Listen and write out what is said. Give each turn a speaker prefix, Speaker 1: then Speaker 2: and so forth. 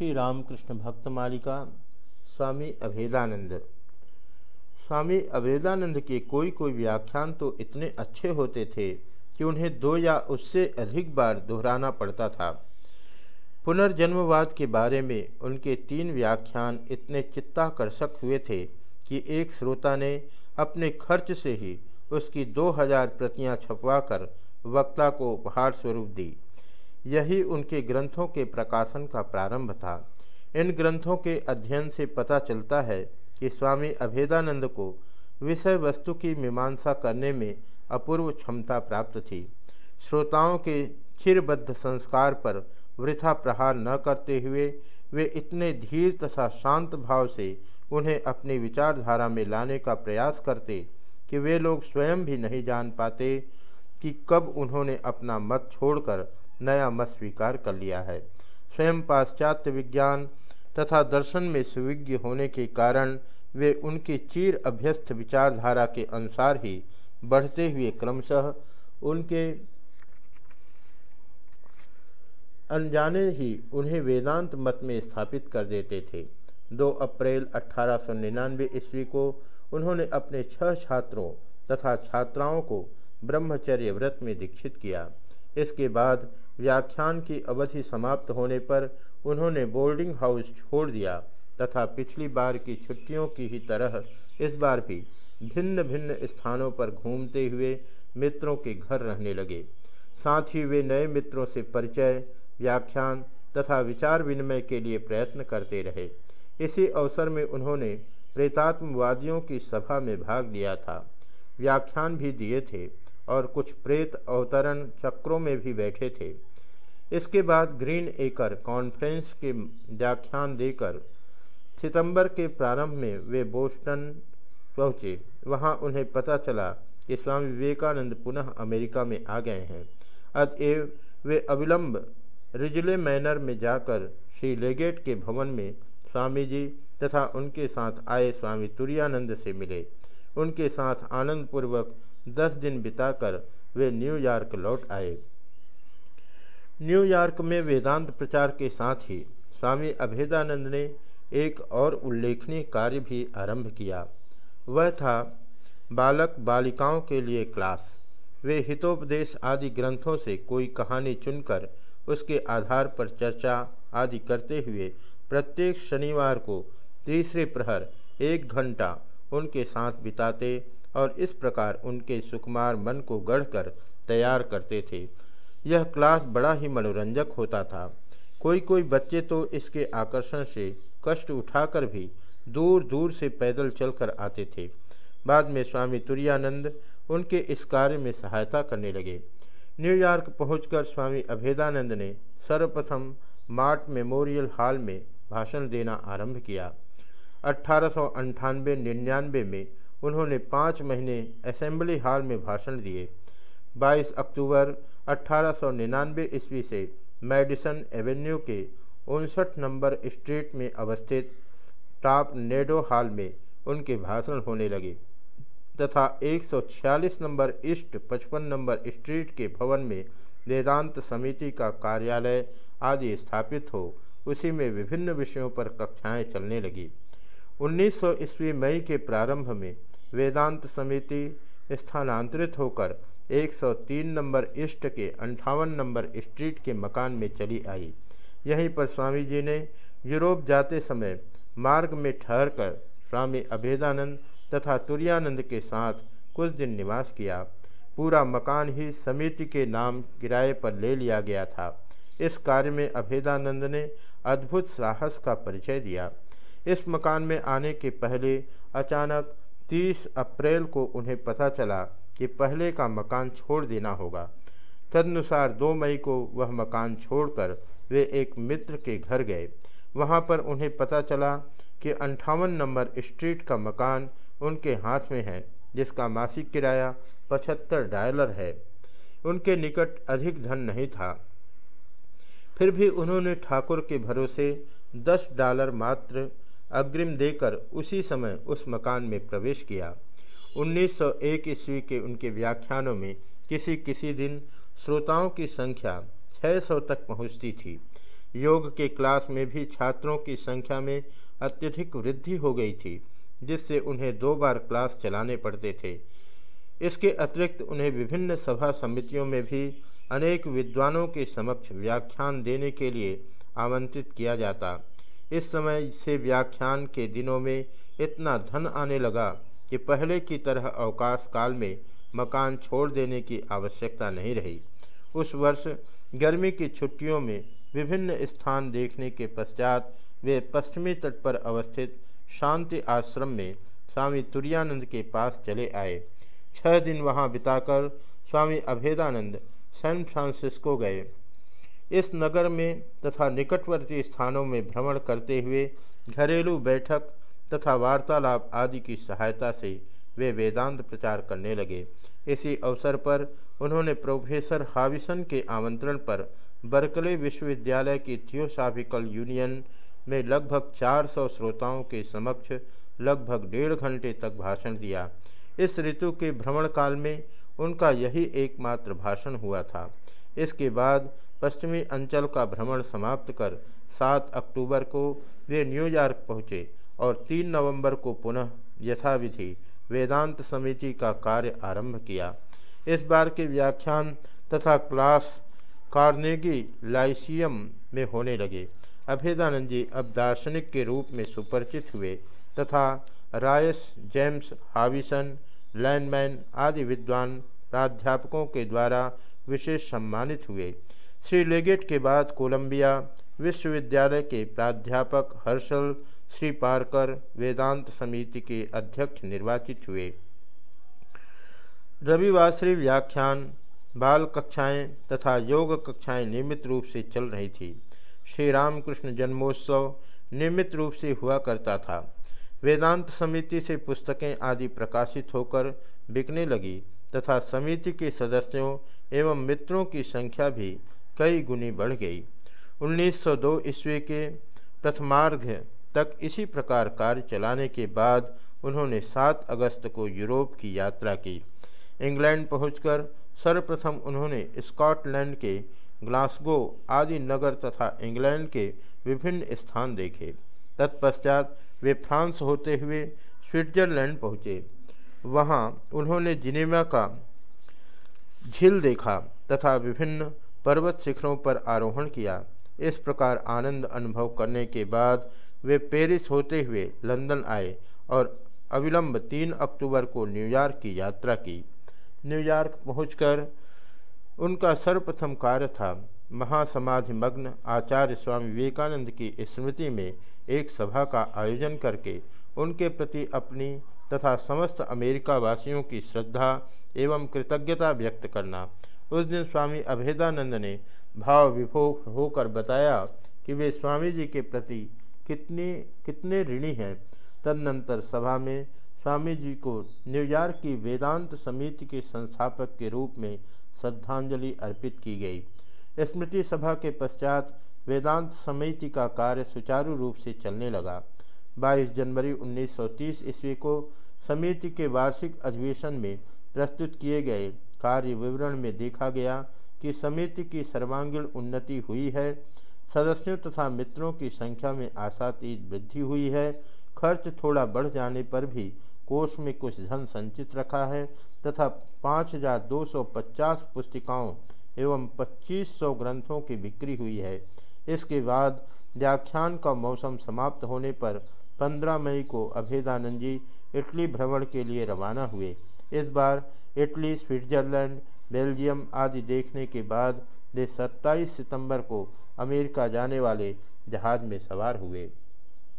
Speaker 1: श्री रामकृष्ण भक्त मालिका, स्वामी अभेदानंद। स्वामी अभेदानंद के कोई कोई व्याख्यान तो इतने अच्छे होते थे कि उन्हें दो या उससे अधिक बार दोहराना पड़ता था। पुनर्जन्मवाद के बारे में उनके तीन व्याख्यान इतने चित्ताकर्षक हुए थे कि एक श्रोता ने अपने खर्च से ही उसकी दो हज़ार प्रतियाँ छपवाकर वक्ता को उपहार स्वरूप दी। यही उनके ग्रंथों के प्रकाशन का प्रारंभ था। इन ग्रंथों के अध्ययन से पता चलता है कि स्वामी अभेदानंद को विषय वस्तु की मीमांसा करने में अपूर्व क्षमता प्राप्त थी। श्रोताओं के खिरबद्ध संस्कार पर वृथा प्रहार न करते हुए वे इतने धीर तथा शांत भाव से उन्हें अपनी विचारधारा में लाने का प्रयास करते कि वे लोग स्वयं भी नहीं जान पाते कि कब उन्होंने अपना मत छोड़कर नया मत स्वीकार कर लिया है। स्वयं पाश्चात्य विज्ञान तथा दर्शन में सुविज्ञ होने के कारण वे उनकी चीर अभ्यस्त विचारधारा के अनुसार ही बढ़ते हुए क्रमशः उनके अनजाने ही उन्हें वेदांत मत में स्थापित कर देते थे। 2 अप्रैल अठारह सौ निन्यानवे ईस्वी को उन्होंने अपने छह छात्रों तथा छात्राओं को ब्रह्मचर्य व्रत में दीक्षित किया। इसके बाद व्याख्यान की अवधि समाप्त होने पर उन्होंने बोर्डिंग हाउस छोड़ दिया तथा पिछली बार की छुट्टियों की ही तरह इस बार भी भिन्न भिन्न स्थानों पर घूमते हुए मित्रों के घर रहने लगे। साथ ही वे नए मित्रों से परिचय, व्याख्यान तथा विचार विनिमय के लिए प्रयत्न करते रहे। इसी अवसर में उन्होंने प्रेतात्मवादियों की सभा में भाग लिया था। व्याख्यान भी दिए थे। और कुछ प्रेत अवतरण चक्रों में भी बैठे थे। इसके बाद ग्रीन एकर कॉन्फ्रेंस के व्याख्यान देकर सितंबर के प्रारंभ में वे बोस्टन पहुँचे। वहाँ उन्हें पता चला कि स्वामी विवेकानंद पुनः अमेरिका में आ गए हैं। अतएव वे अविलंब रिजले मैनर में जाकर श्री लेगेट के भवन में स्वामी जी तथा उनके साथ आए स्वामी तुरानंद से मिले। उनके साथ आनंदपूर्वक दस दिन बिताकर वे न्यूयॉर्क लौट आए। न्यूयॉर्क में वेदांत प्रचार के साथ ही स्वामी अभेदानंद ने एक और उल्लेखनीय कार्य भी आरंभ किया। वह था बालक बालिकाओं के लिए क्लास। वे हितोपदेश आदि ग्रंथों से कोई कहानी चुनकर उसके आधार पर चर्चा आदि करते हुए प्रत्येक शनिवार को तीसरे प्रहर एक घंटा उनके साथ बिताते और इस प्रकार उनके सुकुमार मन को गढ़कर तैयार करते थे। यह क्लास बड़ा ही मनोरंजक होता था। कोई कोई बच्चे तो इसके आकर्षण से कष्ट उठाकर भी दूर दूर से पैदल चलकर आते थे। बाद में स्वामी तुरानंद उनके इस कार्य में सहायता करने लगे। न्यूयॉर्क पहुंचकर स्वामी अभेदानंद ने सर्वप्रथम मार्ट मेमोरियल हॉल में भाषण देना आरंभ किया। अट्ठारह सौ में उन्होंने पाँच महीने असेंबली हॉल में भाषण दिए। 22 अक्टूबर अट्ठारह सौ निन्यानवे ईस्वी से मेडिसन एवेन्यू के उनसठ नंबर स्ट्रीट में अवस्थित टॉप नेडो हॉल में उनके भाषण होने लगे तथा 146 नंबर ईस्ट 55 नंबर स्ट्रीट के भवन में वेदांत समिति का कार्यालय आदि स्थापित हो, उसी में विभिन्न विषयों पर कक्षाएँ चलने लगी। 1900 ईस्वी मई के प्रारंभ में वेदांत समिति स्थानांतरित होकर 103 नंबर ईस्ट के अंठावन नंबर स्ट्रीट के मकान में चली आई। यहीं पर स्वामी जी ने यूरोप जाते समय मार्ग में ठहरकर स्वामी अभेदानंद तथा तुरानंद के साथ कुछ दिन निवास किया। पूरा मकान ही समिति के नाम किराए पर ले लिया गया था। इस कार्य में अभेदानंद ने अद्भुत साहस का परिचय दिया। इस मकान में आने के पहले अचानक 30 अप्रैल को उन्हें पता चला कि पहले का मकान छोड़ देना होगा। तदनुसार 2 मई को वह मकान छोड़कर वे एक मित्र के घर गए। वहाँ पर उन्हें पता चला कि अंठावन नंबर स्ट्रीट का मकान उनके हाथ में है, जिसका मासिक किराया पचहत्तर डॉलर है। उनके निकट अधिक धन नहीं था। फिर भी उन्होंने ठाकुर के भरोसे दस डॉलर मात्र अग्रिम देकर उसी समय उस मकान में प्रवेश किया। 1901 ईस्वी के उनके व्याख्यानों में किसी किसी दिन श्रोताओं की संख्या 600 तक पहुँचती थी। योग के क्लास में भी छात्रों की संख्या में अत्यधिक वृद्धि हो गई थी, जिससे उन्हें दो बार क्लास चलाने पड़ते थे। इसके अतिरिक्त उन्हें विभिन्न सभा समितियों में भी अनेक विद्वानों के समक्ष व्याख्यान देने के लिए आमंत्रित किया जाता। इस समय से व्याख्यान के दिनों में इतना धन आने लगा कि पहले की तरह अवकाश काल में मकान छोड़ देने की आवश्यकता नहीं रही। उस वर्ष गर्मी की छुट्टियों में विभिन्न स्थान देखने के पश्चात वे पश्चिमी तट पर अवस्थित शांति आश्रम में स्वामी तुरानंद के पास चले आए। छह दिन वहाँ बिताकर स्वामी अभेदानंद सैन फ्रांसिस्को गए। इस नगर में तथा निकटवर्ती स्थानों में भ्रमण करते हुए घरेलू बैठक तथा वार्तालाप आदि की सहायता से वे वेदांत प्रचार करने लगे। इसी अवसर पर उन्होंने प्रोफेसर हाविसन के आमंत्रण पर बर्कले विश्वविद्यालय की थियोसाफिकल यूनियन में लगभग 400 श्रोताओं के समक्ष लगभग डेढ़ घंटे तक भाषण दिया। इस ऋतु के भ्रमण काल में उनका यही एकमात्र भाषण हुआ था। इसके बाद पश्चिमी अंचल का भ्रमण समाप्त कर 7 अक्टूबर को वे न्यूयॉर्क पहुँचे और 3 नवंबर को पुनः यथाविधि वेदांत समिति का कार्य आरंभ किया। इस बार के व्याख्यान तथा क्लास कार्नेगी लाइसियम में होने लगे। अभेदानंद जी अब दार्शनिक के रूप में सुपरिचित हुए तथा रायस, जेम्स, हाविसन, लैंडमैन आदि विद्वान प्राध्यापकों के द्वारा विशेष सम्मानित हुए। श्री लेगेट के बाद कोलंबिया विश्वविद्यालय के प्राध्यापक हर्षल श्री पारकर वेदांत समिति के अध्यक्ष निर्वाचित हुए। रविवासरी व्याख्यान, बाल कक्षाएँ तथा योग कक्षाएँ नियमित रूप से चल रही थी। श्री रामकृष्ण जन्मोत्सव नियमित रूप से हुआ करता था। वेदांत समिति से पुस्तकें आदि प्रकाशित होकर बिकने लगी तथा समिति के सदस्यों एवं मित्रों की संख्या भी कई गुनी बढ़ गई। 1902 ईस्वी के प्रथमार्ध तक इसी प्रकार कार्य चलाने के बाद उन्होंने 7 अगस्त को यूरोप की यात्रा की। इंग्लैंड पहुंचकर सर्वप्रथम उन्होंने स्कॉटलैंड के ग्लासगो आदि नगर तथा इंग्लैंड के विभिन्न स्थान देखे। तत्पश्चात वे फ्रांस होते हुए स्विट्जरलैंड पहुँचे। वहाँ उन्होंने जिनेवा का झील देखा तथा विभिन्न पर्वत शिखरों पर आरोहण किया। इस प्रकार आनंद अनुभव करने के बाद वे पेरिस होते हुए लंदन आए और अविलंब तीन अक्टूबर को न्यूयॉर्क की यात्रा की। न्यूयॉर्क पहुंचकर उनका सर्वप्रथम कार्य था महासमाधि मग्न आचार्य स्वामी विवेकानंद की स्मृति में एक सभा का आयोजन करके उनके प्रति अपनी तथा समस्त अमेरिका वासियों की श्रद्धा एवं कृतज्ञता व्यक्त करना। उस दिन स्वामी अभेदानंद ने भाव विभोग होकर बताया कि वे स्वामी जी के प्रति कितनी, कितने ऋणी हैं। तदनंतर सभा में स्वामी जी को न्यूयॉर्क की वेदांत समिति के संस्थापक के रूप में श्रद्धांजलि अर्पित की गई। स्मृति सभा के पश्चात वेदांत समिति का कार्य सुचारू रूप से चलने लगा। 22 जनवरी 1930 ईस्वी को समिति के वार्षिक अधिवेशन में प्रस्तुत किए गए कार्य विवरण में देखा गया कि समिति की सर्वांगीण उन्नति हुई है। सदस्यों तथा मित्रों की संख्या में आशातीत वृद्धि हुई है। खर्च थोड़ा बढ़ जाने पर भी कोष में कुछ धन संचित रखा है तथा 5,250 पुस्तिकाओं एवं 2500 ग्रंथों की बिक्री हुई है। इसके बाद व्याख्यान का मौसम समाप्त होने पर 15 मई को अभेदानंद जी इटली भ्रमण के लिए रवाना हुए। इस बार इटली, स्विट्जरलैंड, बेल्जियम आदि देखने के बाद वे 27 सितंबर को अमेरिका जाने वाले जहाज़ में सवार हुए।